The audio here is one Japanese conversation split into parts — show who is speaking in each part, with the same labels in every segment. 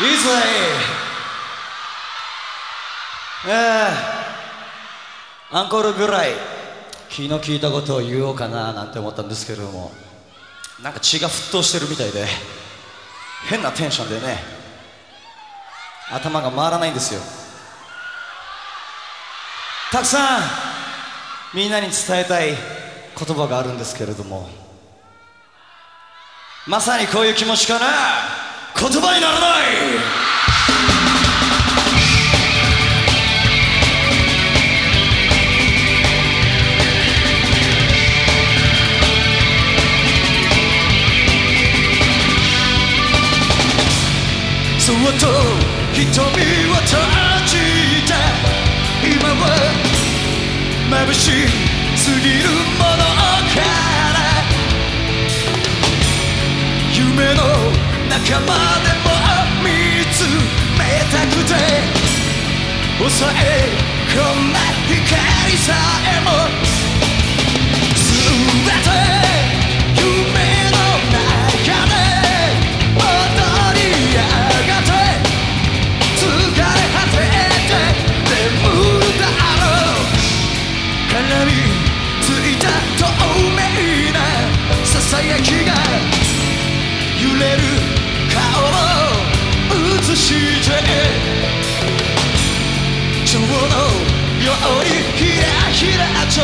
Speaker 1: いいぜええ。アンコールぐらい。気の利いたことを言おうかななんて思ったんですけれども。なんか血が沸騰してるみたいで。変なテンションでね。頭が回らないんですよ。たくさんみんなに伝えたい言葉があるんですけれども。まさにこういう気持ちかな。言葉にならない。そっと瞳を閉じて今は眩しすぎるもの。仲間でも見つめたくて抑え込んだ光さえも全てを映して。蝶のようにひらひらと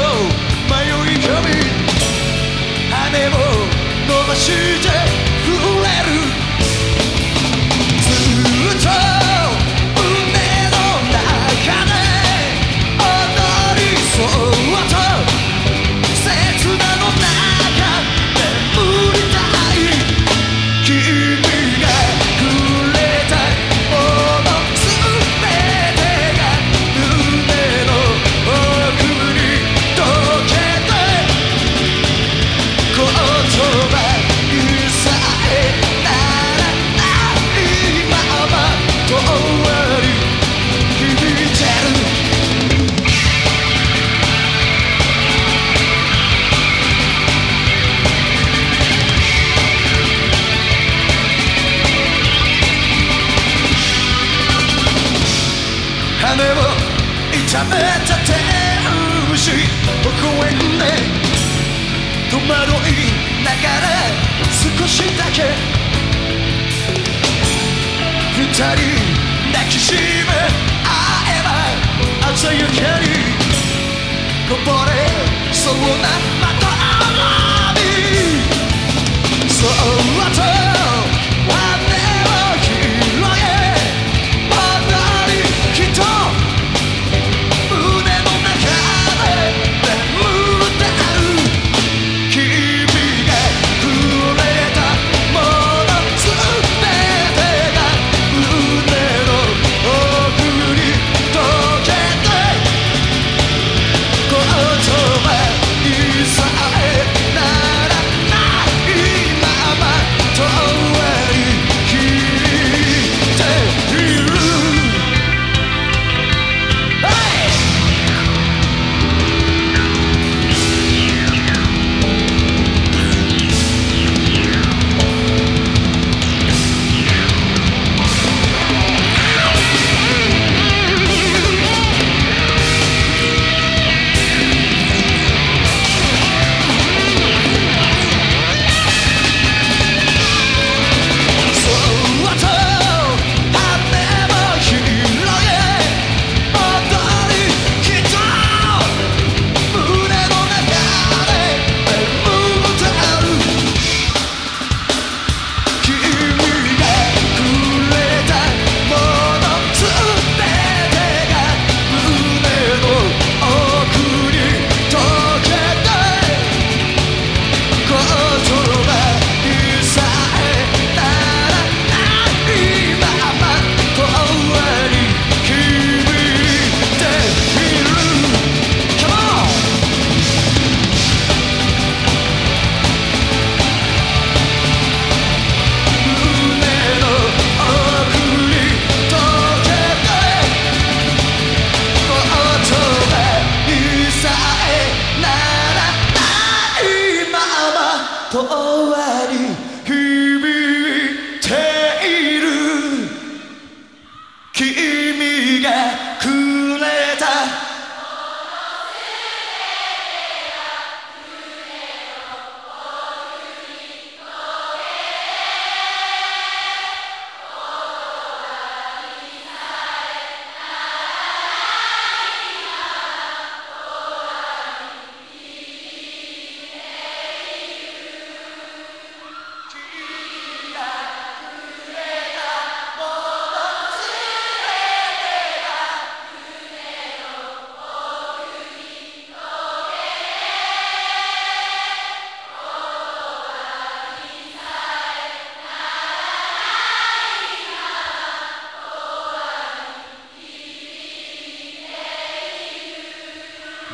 Speaker 1: 迷い込み羽を伸ばして震えるずっと微笑んで戸惑いながら少しだけ。二人抱きしめ合えば鮮やかに。こぼれそうなまたに。そっと羽ま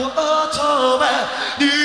Speaker 1: 我的阿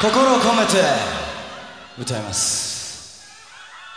Speaker 1: 心を込めて歌います。